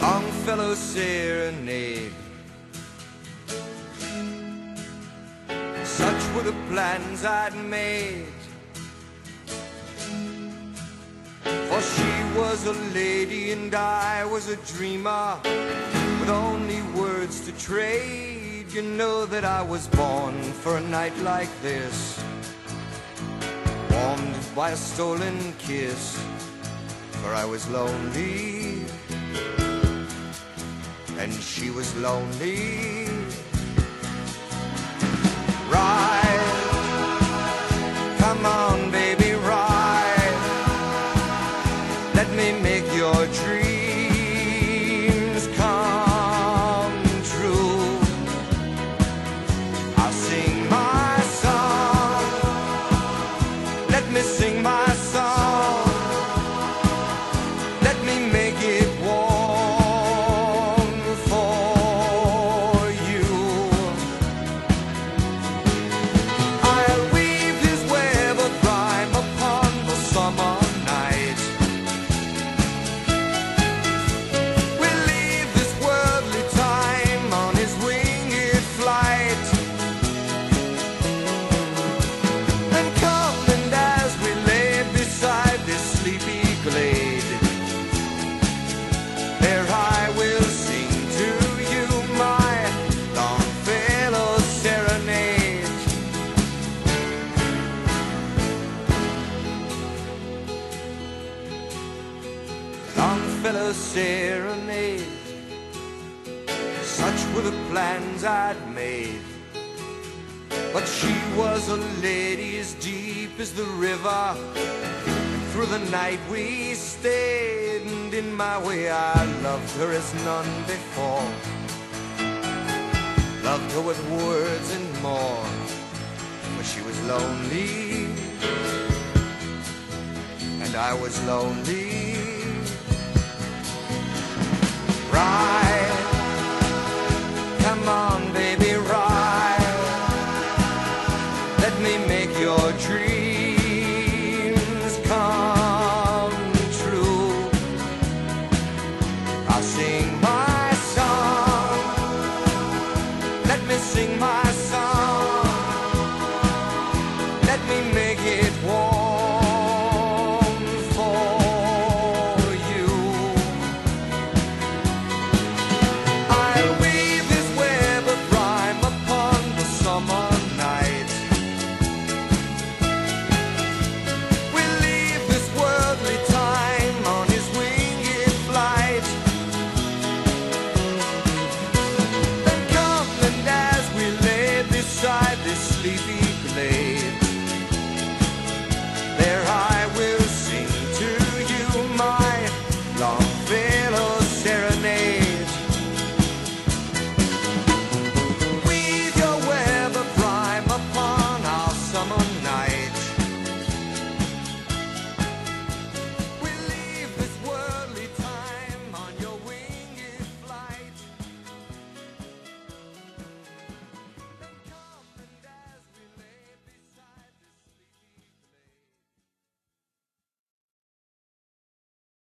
Longfellow serenade. Such were the plans I'd made. For she was a lady and I was a dreamer with only words to trade. You know that I was born for a night like this, warmed by a stolen kiss. For I was lonely, and she was lonely. Ride, come on, baby, ride. Let me make your dreams Longfellow serenade. Such were the plans I'd made. But she was a lady as deep as the river. Through the night we stayed, and in my way I loved her as none before. Loved her with words and more, but she was lonely, and I was lonely ride. Come on, baby, ride. Let me make your dreams come true. I'll sing my song. Let me sing my song. Let me make it warm.